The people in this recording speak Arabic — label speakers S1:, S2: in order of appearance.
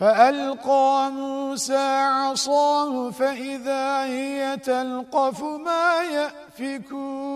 S1: فألقى موسى عصاه فإذا هي تلقف ما يأفكون.